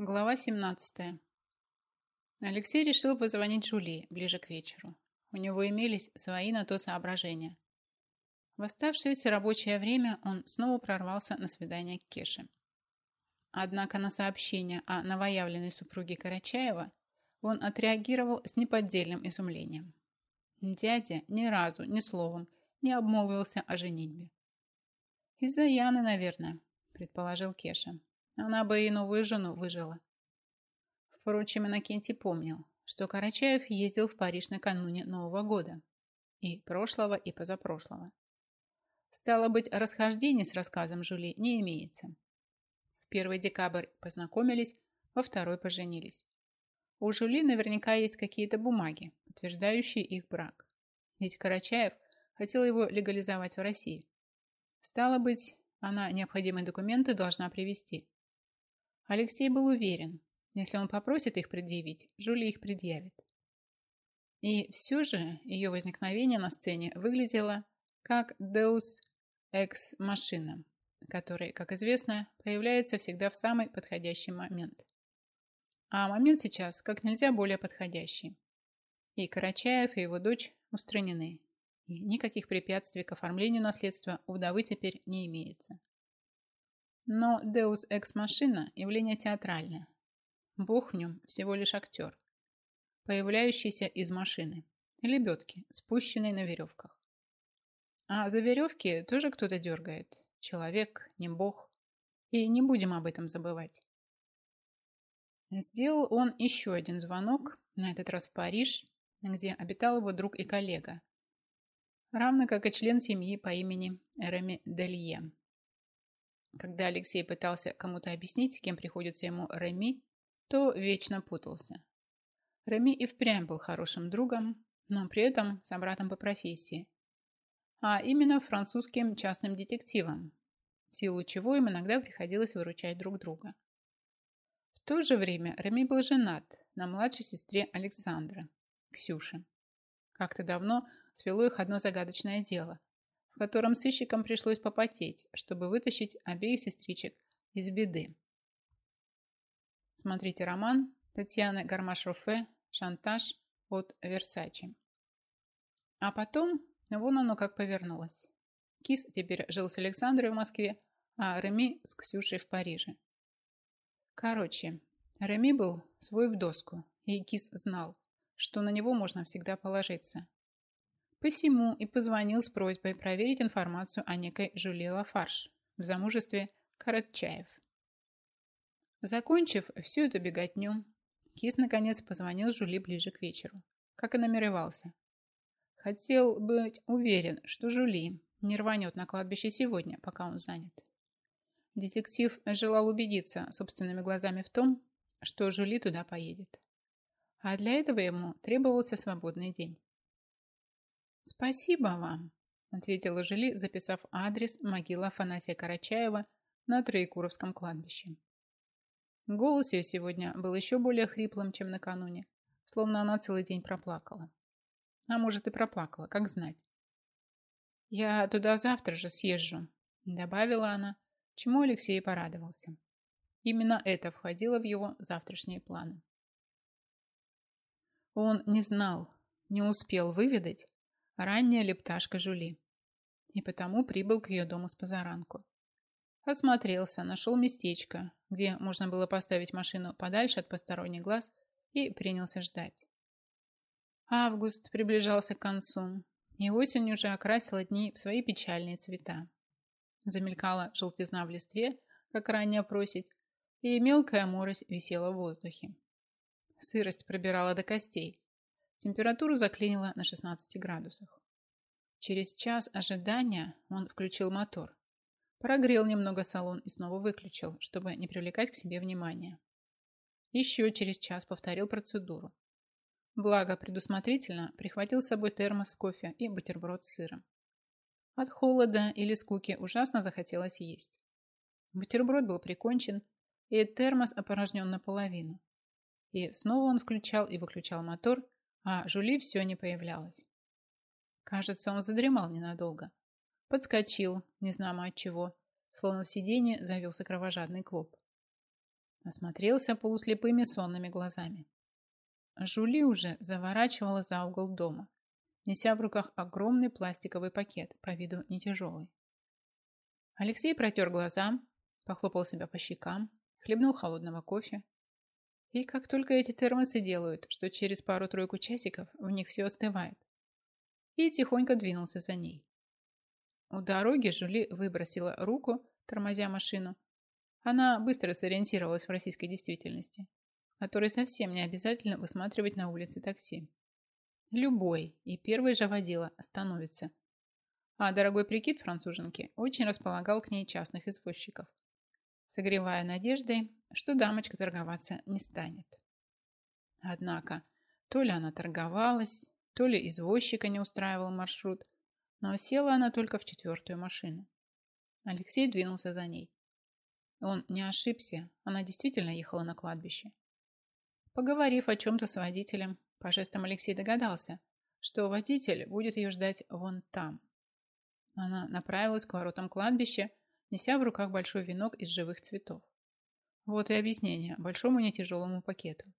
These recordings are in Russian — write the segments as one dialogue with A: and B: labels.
A: Глава 17. Алексей решил позвонить Жули ближе к вечеру. У него имелись свои на то соображения. В оставшееся рабочее время он снова прорвался на свидание к Кеше. Однако на сообщение о новоявленной супруге Карачаева он отреагировал с неподдельным изумлением. Дядя ни разу, ни словом не обмолвился о женитьбе. «Из-за Яны, наверное», – предположил Кеша. Она бы и новую жену выжила. Впрочем, Иннокентий помнил, что Карачаев ездил в Париж накануне Нового года. И прошлого, и позапрошлого. Стало быть, расхождений с рассказом Жули не имеется. В первый декабрь познакомились, во второй поженились. У Жули наверняка есть какие-то бумаги, подтверждающие их брак. Ведь Карачаев хотел его легализовать в России. Стало быть, она необходимые документы должна привести. Алексей был уверен, если он попросит их предъявить, Жули их предъявит. И все же ее возникновение на сцене выглядело как Deus Ex Machina, который, как известно, появляется всегда в самый подходящий момент. А момент сейчас как нельзя более подходящий. И Карачаев, и его дочь устранены. И никаких препятствий к оформлению наследства у вдовы теперь не имеется. Но Deus Ex Machina – явление театральное. Бог в нем всего лишь актер, появляющийся из машины, лебедки, спущенной на веревках. А за веревки тоже кто-то дергает. Человек, не бог. И не будем об этом забывать. Сделал он еще один звонок, на этот раз в Париж, где обитал его друг и коллега, равно как и член семьи по имени Реми Делье. Когда Алексей пытался кому-то объяснить, кем приходится ему Реми, то вечно путался. Реми и впрямь был хорошим другом, но при этом собратом по профессии. А именно французским частным детективом, в силу чего им иногда приходилось выручать друг друга. В то же время Реми был женат на младшей сестре Александра, Ксюше. Как-то давно свело их одно загадочное дело, в котором сыщикам пришлось попотеть, чтобы вытащить обеих сестричек из беды. Смотрите роман Татьяны Гармаш-Руфе «Шантаж» от Версачи. А потом, вон оно как повернулось. Кис теперь жил с Александрой в Москве, а Реми с Ксюшей в Париже. Короче, Реми был свой в доску, и Кис знал, что на него можно всегда положиться. Посему и позвонил с просьбой проверить информацию о некой Жюли Лафарш в замужестве Каратчаев. Закончив всю эту беготню, Кис наконец позвонил Жули ближе к вечеру, как и намеревался. Хотел быть уверен, что Жули не рванет на кладбище сегодня, пока он занят. Детектив желал убедиться собственными глазами в том, что Жули туда поедет. А для этого ему требовался свободный день. «Спасибо вам», – ответила Жили, записав адрес могилы Афанасия Карачаева на Троекуровском кладбище. Голос ее сегодня был еще более хриплым, чем накануне, словно она целый день проплакала. А может и проплакала, как знать. «Я туда завтра же съезжу», – добавила она, чему Алексей порадовался. Именно это входило в его завтрашние планы. Он не знал, не успел выведать, ранняя лепташка Жули, и потому прибыл к ее дому с позаранку. Осмотрелся, нашел местечко, где можно было поставить машину подальше от посторонних глаз и принялся ждать. Август приближался к концу, и осень уже окрасила дни в свои печальные цвета. Замелькала желтизна в листве, как ранее просить, и мелкая морось висела в воздухе. Сырость пробирала до костей, Температуру заклинило на 16 градусах. Через час ожидания он включил мотор. Прогрел немного салон и снова выключил, чтобы не привлекать к себе внимания. Еще через час повторил процедуру. Благо, предусмотрительно прихватил с собой термос кофе и бутерброд с сыром. От холода или скуки ужасно захотелось есть. Бутерброд был прикончен, и термос опорожнен наполовину. И снова он включал и выключал мотор, а Жули все не появлялась. Кажется, он задремал ненадолго. Подскочил, не знамо от чего, словно в сиденье завелся кровожадный клоп. Осмотрелся полуслепыми сонными глазами. Жули уже заворачивала за угол дома, неся в руках огромный пластиковый пакет, по виду не тяжелый. Алексей протер глаза, похлопал себя по щекам, хлебнул холодного кофе. И как только эти термосы делают, что через пару-тройку часиков в них все остывает. И тихонько двинулся за ней. У дороги Жули выбросила руку, тормозя машину. Она быстро сориентировалась в российской действительности, которой совсем не обязательно высматривать на улице такси. Любой и первый же водила остановится. А дорогой прикид француженки очень располагал к ней частных извозчиков, согревая надеждой, что дамочка торговаться не станет. Однако, то ли она торговалась, то ли извозчика не устраивал маршрут, но села она только в четвертую машину. Алексей двинулся за ней. Он не ошибся, она действительно ехала на кладбище. Поговорив о чем-то с водителем, по жестам Алексей догадался, что водитель будет ее ждать вон там. Она направилась к воротам кладбища, неся в руках большой венок из живых цветов. Вот и объяснение большому нетяжелому пакету.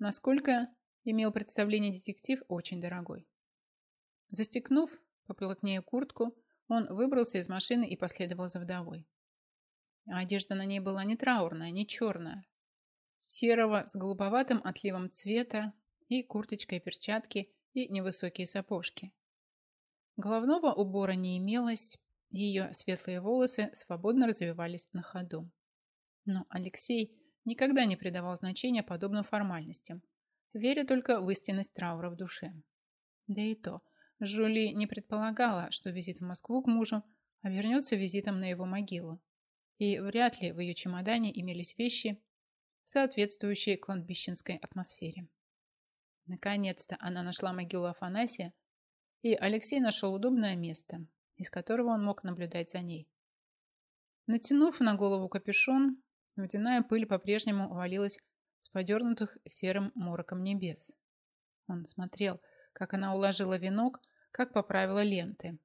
A: Насколько имел представление детектив, очень дорогой. Застегнув поплотнее куртку, он выбрался из машины и последовал за вдовой. Одежда на ней была не траурная, не черная. Серого с голубоватым отливом цвета и курточка и перчатки и невысокие сапожки. Головного убора не имелось, ее светлые волосы свободно развивались на ходу. Но Алексей никогда не придавал значения подобным формальностям, веря только в истинность траура в душе. Да и то, Жули не предполагала, что визит в Москву к мужу обернется визитом на его могилу, и вряд ли в ее чемодане имелись вещи, соответствующие кладбищенской атмосфере. Наконец-то она нашла могилу Афанасия, и Алексей нашел удобное место, из которого он мог наблюдать за ней. Натянув на голову капюшон, водяная пыль по-прежнему валилась с подернутых серым мороком небес. Он смотрел, как она уложила венок как поправила ленты.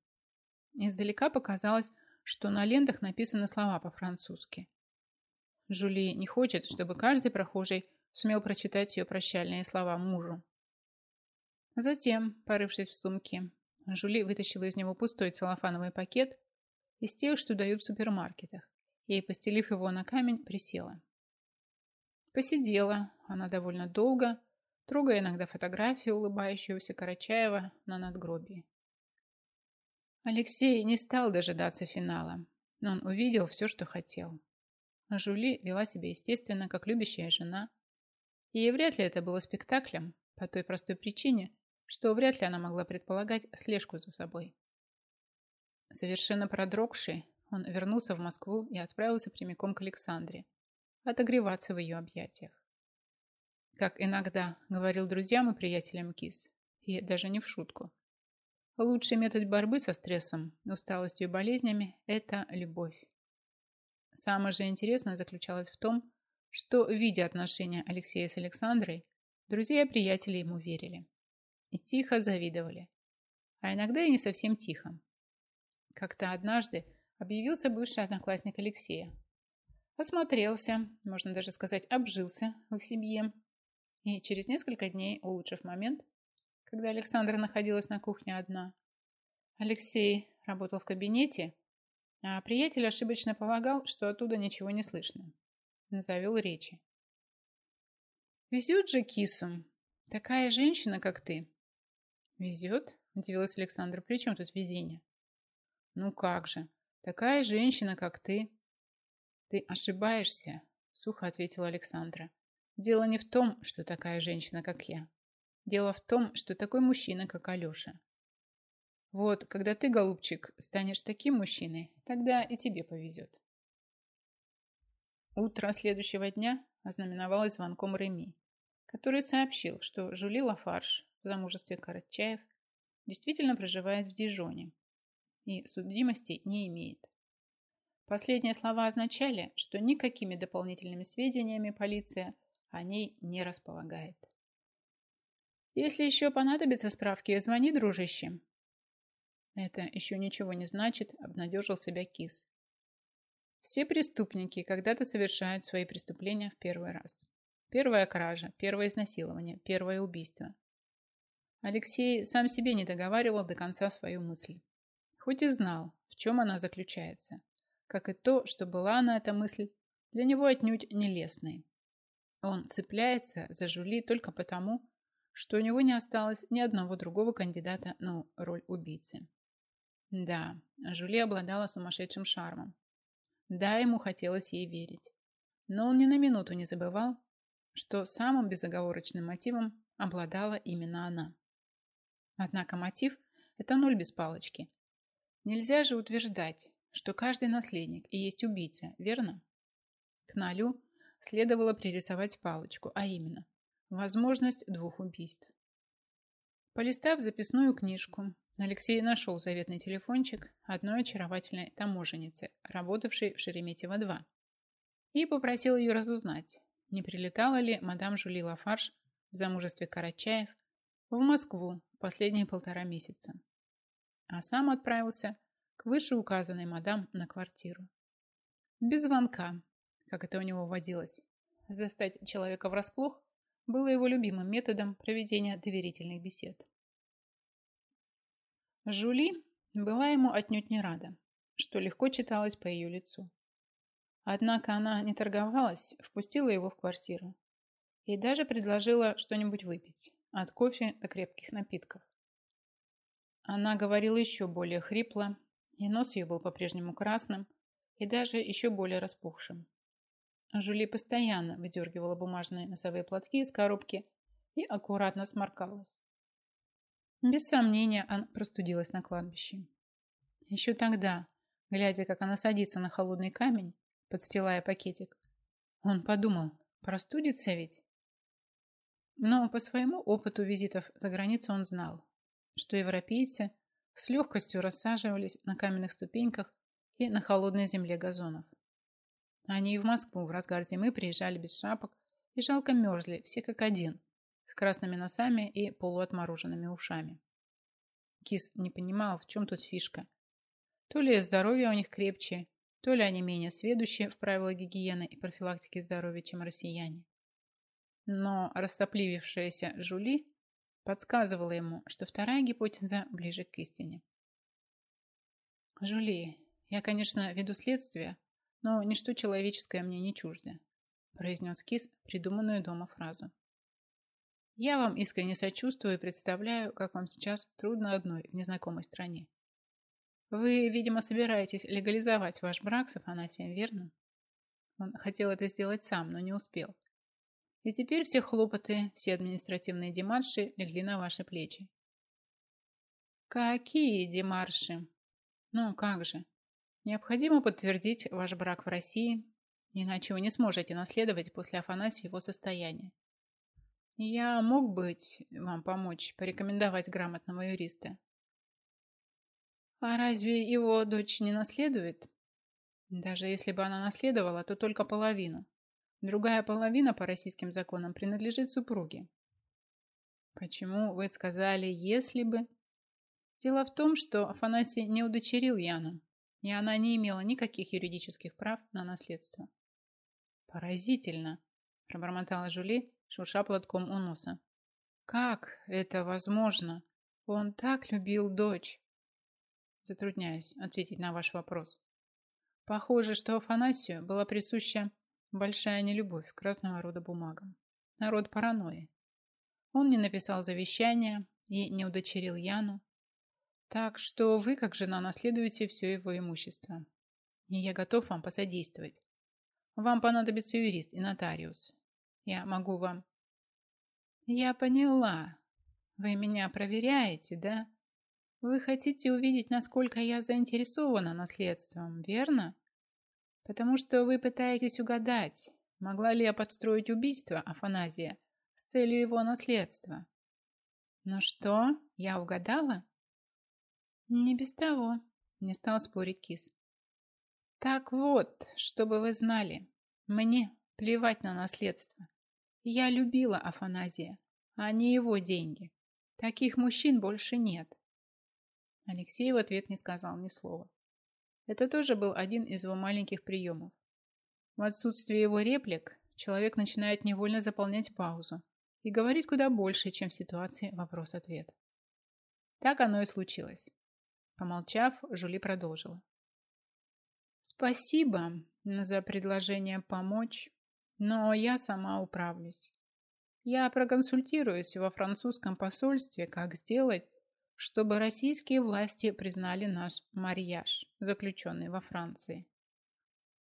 A: Издалека показалось, что на лентах написаны слова по-французски. Жули не хочет, чтобы каждый прохожий сумел прочитать ее прощальные слова мужу. Затем, порывшись в сумке, Жули вытащила из него пустой целлофановый пакет из тех, что дают в супермаркетах, и, постелив его на камень, присела. Посидела она довольно долго, трогая иногда фотографии улыбающегося Карачаева на надгробии. Алексей не стал дожидаться финала, но он увидел все, что хотел. Жули вела себя естественно, как любящая жена, и вряд ли это было спектаклем, по той простой причине, что вряд ли она могла предполагать слежку за собой. Совершенно продрогший, он вернулся в Москву и отправился прямиком к Александре, отогреваться в ее объятиях как иногда говорил друзьям и приятелям Кис, и даже не в шутку. Лучший метод борьбы со стрессом, усталостью и болезнями – это любовь. Самое же интересное заключалось в том, что, видя отношения Алексея с Александрой, друзья и приятели ему верили. И тихо завидовали. А иногда и не совсем тихо. Как-то однажды объявился бывший одноклассник Алексея. Осмотрелся, можно даже сказать, обжился в их семье и через несколько дней, улучшив момент, когда Александра находилась на кухне одна, Алексей работал в кабинете, а приятель ошибочно полагал, что оттуда ничего не слышно. Завел речи. «Везет же кису. Такая женщина, как ты». «Везет?» – удивилась Александра. «При чем тут везение?» «Ну как же. Такая женщина, как ты». «Ты ошибаешься», – сухо ответила Александра. Дело не в том, что такая женщина, как я. Дело в том, что такой мужчина, как Алеша. Вот, когда ты, голубчик, станешь таким мужчиной, тогда и тебе повезет. Утро следующего дня ознаменовалось звонком Реми, который сообщил, что Жули Лафарш в замужестве Карачаев действительно проживает в Дижоне и судимости не имеет. Последние слова означали, что никакими дополнительными сведениями полиция о ней не располагает. Если еще понадобятся справки, звони, дружище. Это еще ничего не значит, обнадежил себя Кис. Все преступники когда-то совершают свои преступления в первый раз. Первая кража, первое изнасилование, первое убийство. Алексей сам себе не договаривал до конца свою мысль. Хоть и знал, в чем она заключается, как и то, что была она эта мысль, для него отнюдь нелестной. Он цепляется за Жули только потому, что у него не осталось ни одного другого кандидата на роль убийцы. Да, Жули обладала сумасшедшим шармом. Да, ему хотелось ей верить. Но он ни на минуту не забывал, что самым безоговорочным мотивом обладала именно она. Однако мотив – это ноль без палочки. Нельзя же утверждать, что каждый наследник и есть убийца, верно? К нолю следовало пририсовать палочку, а именно возможность двух убийств. Полистав записную книжку, Алексей нашел заветный телефончик одной очаровательной таможенницы, работавшей в Шереметьево-2, и попросил ее разузнать, не прилетала ли мадам Жули Лафарш в замужестве Карачаев в Москву последние полтора месяца. А сам отправился к вышеуказанной мадам на квартиру. Без звонка, как это у него водилось. Застать человека врасплох было его любимым методом проведения доверительных бесед. Жули была ему отнюдь не рада, что легко читалось по ее лицу. Однако она не торговалась, впустила его в квартиру и даже предложила что-нибудь выпить, от кофе до крепких напитков. Она говорила еще более хрипло, и нос ее был по-прежнему красным и даже еще более распухшим. Жули постоянно выдергивала бумажные носовые платки из коробки и аккуратно сморкалась. Без сомнения, она простудилась на кладбище. Еще тогда, глядя, как она садится на холодный камень, подстилая пакетик, он подумал, простудится ведь? Но по своему опыту визитов за границу он знал, что европейцы с легкостью рассаживались на каменных ступеньках и на холодной земле газонов. Они и в Москву в разгар зимы приезжали без шапок и жалко мерзли, все как один, с красными носами и полуотмороженными ушами. Кис не понимал, в чем тут фишка. То ли здоровье у них крепче, то ли они менее сведущие в правилах гигиены и профилактики здоровья, чем россияне. Но растопливившаяся Жули подсказывала ему, что вторая гипотеза ближе к истине. «Жули, я, конечно, веду следствие, но ничто человеческое мне не чуждо», произнес Кис придуманную дома фразу. «Я вам искренне сочувствую и представляю, как вам сейчас трудно одной в незнакомой стране. Вы, видимо, собираетесь легализовать ваш брак с Афанасием, верно?» Он хотел это сделать сам, но не успел. И теперь все хлопоты, все административные демарши легли на ваши плечи. Какие демарши? Ну, как же. Необходимо подтвердить ваш брак в России, иначе вы не сможете наследовать после Афанасия его состояние. Я мог быть вам помочь, порекомендовать грамотного юриста. А разве его дочь не наследует? Даже если бы она наследовала, то только половину. Другая половина по российским законам принадлежит супруге. Почему вы сказали «если бы»? Дело в том, что Афанасий не удочерил Яну, и она не имела никаких юридических прав на наследство. «Поразительно!» – пробормотала Жули, шурша платком у носа. «Как это возможно? Он так любил дочь!» Затрудняюсь ответить на ваш вопрос. Похоже, что Афанасию была присуща большая нелюбовь к разного рода бумагам. Народ паранойи. Он не написал завещания и не удочерил Яну, так что вы, как жена, наследуете все его имущество. И я готов вам посодействовать. Вам понадобится юрист и нотариус. Я могу вам... Я поняла. Вы меня проверяете, да? Вы хотите увидеть, насколько я заинтересована наследством, верно? Потому что вы пытаетесь угадать, могла ли я подстроить убийство Афаназия с целью его наследства. Ну что, я угадала? Не без того, не стал спорить кис. Так вот, чтобы вы знали, мне плевать на наследство. Я любила Афаназия, а не его деньги. Таких мужчин больше нет. Алексей в ответ не сказал ни слова. Это тоже был один из его маленьких приемов. В отсутствие его реплик человек начинает невольно заполнять паузу и говорит куда больше, чем в ситуации вопрос-ответ. Так оно и случилось. Помолчав, Жули продолжила. Спасибо за предложение помочь, но я сама управлюсь. Я проконсультируюсь во французском посольстве, как сделать, чтобы российские власти признали наш марьяж, заключенный во Франции.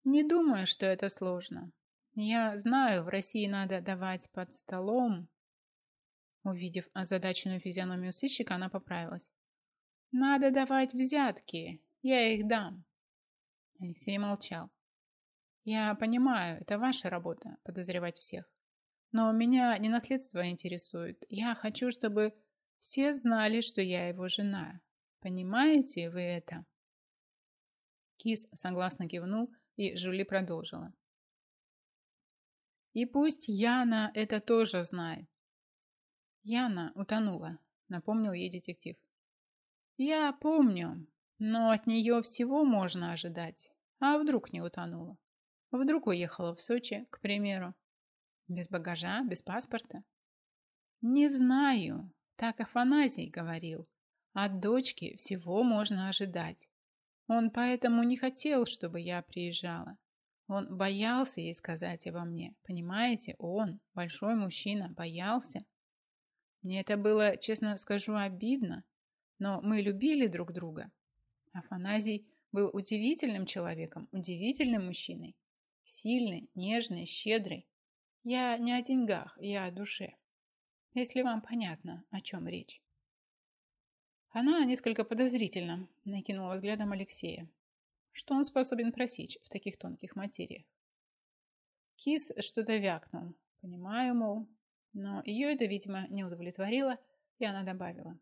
A: Не думаю, что это сложно. Я знаю, в России надо давать под столом. Увидев озадаченную физиономию сыщика, она поправилась. Надо давать взятки. Я их дам. Алексей молчал. Я понимаю, это ваша работа, подозревать всех. Но меня не наследство интересует. Я хочу, чтобы все знали, что я его жена. Понимаете вы это? Кис согласно кивнул, и Жули продолжила. И пусть Яна это тоже знает. Яна утонула, напомнил ей детектив. Я помню, но от нее всего можно ожидать. А вдруг не утонула? Вдруг уехала в Сочи, к примеру. Без багажа, без паспорта? Не знаю. Так Афанасий говорил. От дочки всего можно ожидать. Он поэтому не хотел, чтобы я приезжала. Он боялся ей сказать обо мне. Понимаете, он, большой мужчина, боялся. Мне это было, честно скажу, обидно. Но мы любили друг друга. Афанасий был удивительным человеком, удивительным мужчиной. Сильный, нежный, щедрый. Я не о деньгах, я о душе. Если вам понятно, о чем речь. Она несколько подозрительно накинула взглядом Алексея. Что он способен просечь в таких тонких материях? Кис что-то вякнул. Понимаю, мол. Но ее это, видимо, не удовлетворило, и она добавила.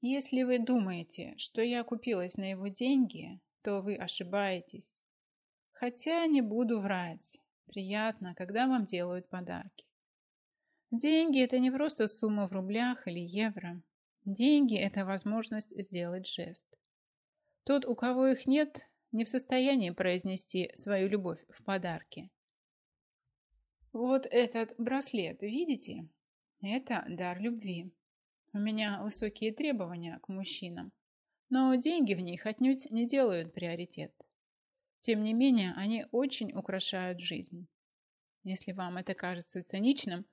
A: Если вы думаете, что я купилась на его деньги, то вы ошибаетесь. Хотя не буду врать. Приятно, когда вам делают подарки. Деньги – это не просто сумма в рублях или евро. Деньги – это возможность сделать жест. Тот, у кого их нет, не в состоянии произнести свою любовь в подарке. Вот этот браслет, видите? Это дар любви. У меня высокие требования к мужчинам, но деньги в них отнюдь не делают приоритет. Тем не менее, они очень украшают жизнь. Если вам это кажется циничным,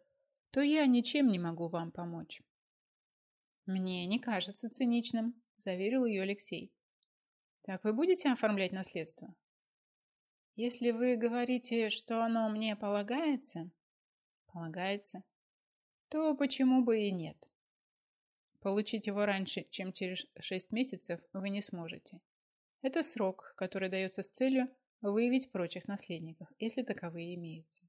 A: то я ничем не могу вам помочь. Мне не кажется циничным, заверил ее Алексей. Так вы будете оформлять наследство? Если вы говорите, что оно мне полагается, полагается, то почему бы и нет? Получить его раньше, чем через 6 месяцев, вы не сможете. Это срок, который дается с целью выявить прочих наследников, если таковые имеются.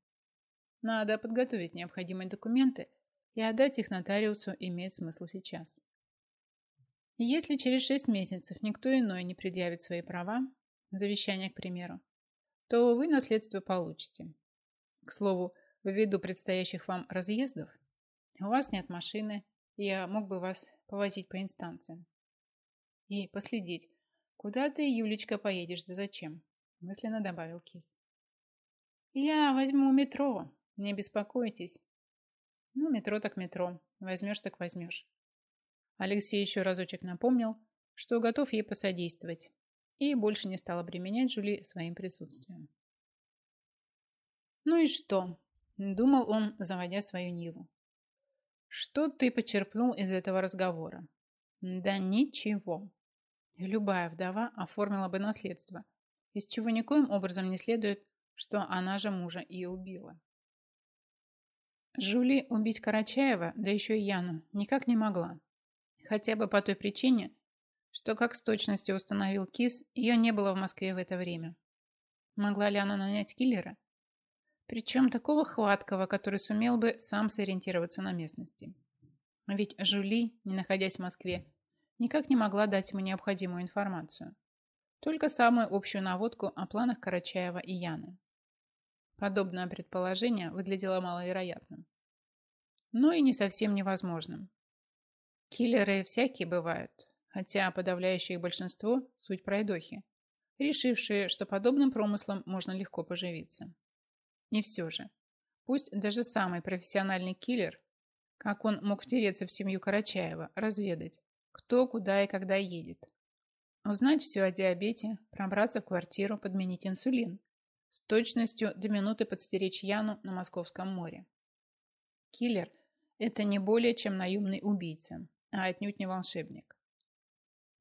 A: Надо подготовить необходимые документы и отдать их нотариусу имеет смысл сейчас. Если через 6 месяцев никто иной не предъявит свои права, завещание, к примеру, то вы наследство получите. К слову, ввиду предстоящих вам разъездов, у вас нет машины, я мог бы вас повозить по инстанциям. И последить, куда ты, Юлечка, поедешь, да зачем? Мысленно добавил Кис. Я возьму метро, не беспокойтесь. Ну, метро так метро, возьмешь так возьмешь. Алексей еще разочек напомнил, что готов ей посодействовать, и больше не стал обременять Жюли своим присутствием. «Ну и что?» – думал он, заводя свою Ниву. Что ты почерпнул из этого разговора? Да ничего. Любая вдова оформила бы наследство, из чего никоим образом не следует, что она же мужа и убила. Жули убить Карачаева, да еще и Яну, никак не могла. Хотя бы по той причине, что, как с точностью установил Кис, ее не было в Москве в это время. Могла ли она нанять киллера? Причем такого хваткого, который сумел бы сам сориентироваться на местности. Ведь Жули, не находясь в Москве, никак не могла дать ему необходимую информацию. Только самую общую наводку о планах Карачаева и Яны. Подобное предположение выглядело маловероятным. Но и не совсем невозможным. Киллеры всякие бывают, хотя подавляющее их большинство – суть пройдохи, решившие, что подобным промыслом можно легко поживиться. И все же, пусть даже самый профессиональный киллер, как он мог втереться в семью Карачаева, разведать, кто, куда и когда едет. Узнать все о диабете, пробраться в квартиру, подменить инсулин. С точностью до минуты подстеречь Яну на Московском море. Киллер – это не более чем наемный убийца, а отнюдь не волшебник.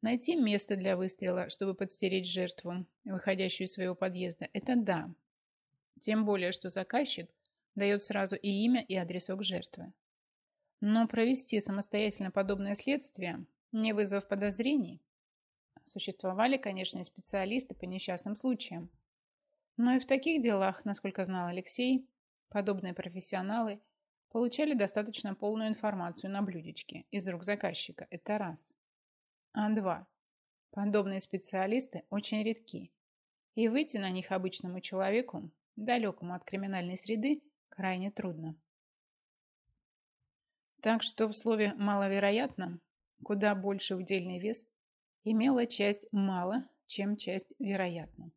A: Найти место для выстрела, чтобы подстеречь жертву, выходящую из своего подъезда, это да. Тем более, что заказчик дает сразу и имя, и адресок жертвы. Но провести самостоятельно подобное следствие, не вызвав подозрений, существовали, конечно, специалисты по несчастным случаям. Но и в таких делах, насколько знал Алексей, подобные профессионалы получали достаточно полную информацию на блюдечке из рук заказчика. Это раз. А два. Подобные специалисты очень редки. И выйти на них обычному человеку, далекому от криминальной среды, крайне трудно. Так что в слове «маловероятно» куда больше удельный вес имела часть «мало», чем часть «вероятно».